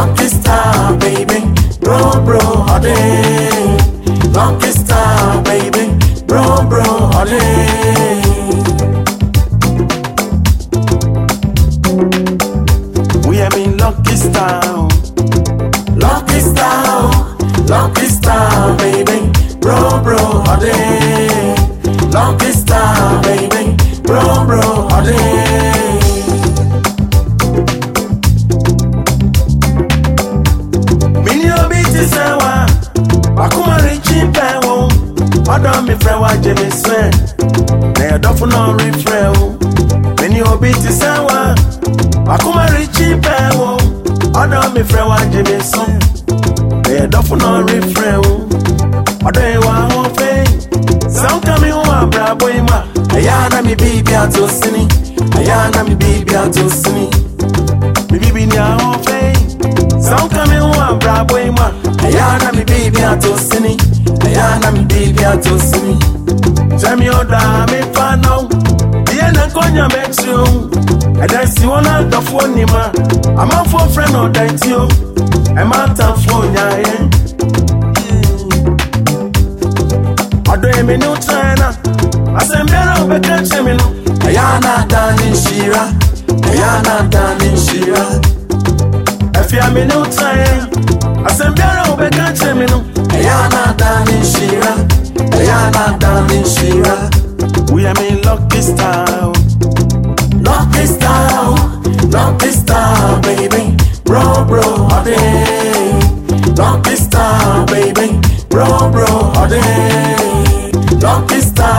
Lucky star, baby, bro, bro, honey. Lucky star, baby, bro, bro, honey. We have been lucky star, lucky star, lucky star, baby, bro, bro, honey. Lucky star, baby, bro, bro, honey. sisewa bakumari chimpewo ọdọ mi fẹ wa jẹmi na ẹdọfun náà rí fẹ o mini obi ti sẹwa bakumari chimpewo ọdọ mi fẹ wa jẹmi na ẹdọfun náà rí fẹ o ọdọ ìwà ahọ́n fẹ́ sẹ́wọ́n kàmi hùwà àbúrò àbọ̀ ìmọ̀ ẹ̀yà anami bíi bí a tó sí ni ẹ̀yà atosini ayana mbibi atosini fẹmi ọdọ mi fana iye na nkọnya mẹtiri o ẹdá si wọn náà dọfọ ni ma amáfọ fẹ na ọdá etí o ẹ má ta fún ọnyà yẹn. ọdọ èmi ní china asẹmíẹrẹ ò bẹ kẹrẹsẹ mi nù. ẹyà náà dá ní nṣira ẹyà náà dá ní nṣira ẹfì àmì ní china asẹmíẹrẹ ò bẹ kẹrẹsẹ mi nù. Rihanna darling Shira, Rihanna darling Shira. We are in lucky style, lucky style, lucky style, baby, bro bro all day. Lucky style, baby, bro bro all day. Lucky style.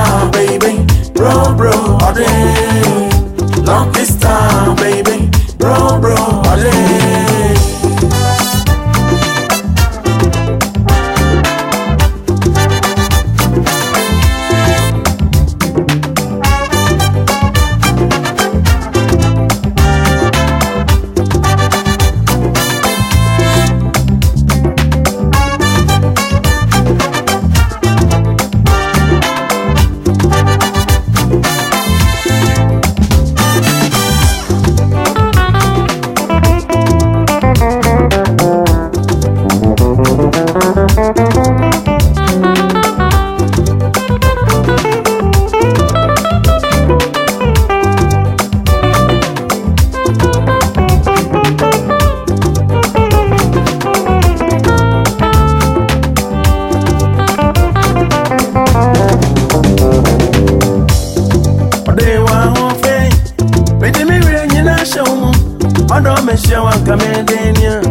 mado mehia wanka medenia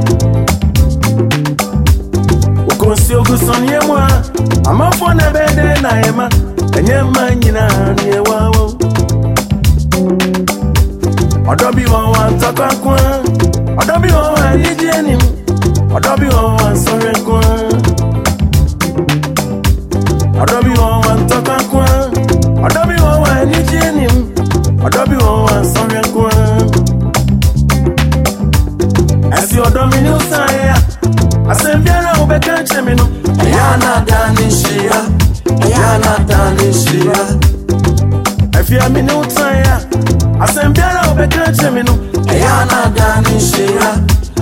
okonsi ogusonye mwa amafo na bede na ema enye mma nyinaa newawo ọdọ bi wọn wà tọkọkùn ọdọ bi wọn wà yíjí ẹni ọdọ bi wọn wà sọrẹkùn ọdọ Ayana Dani Shira,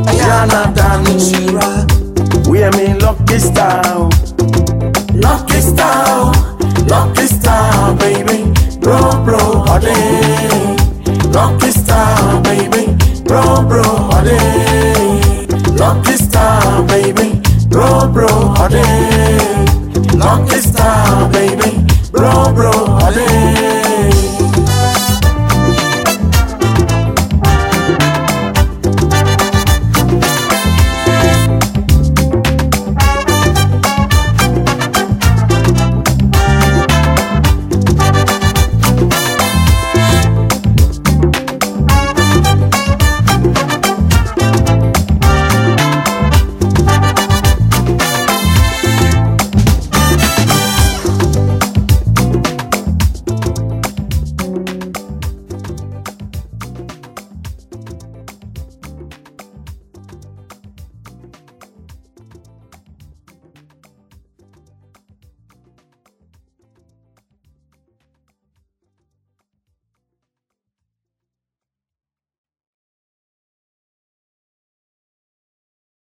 Ayana Dani Shira. We are in lucky star, lucky star, lucky baby. Bro, bro, Lucky star, baby. Bro, bro, all day. Lucky star, baby. Bro, bro, all day. Lucky star, baby. Bro, bro.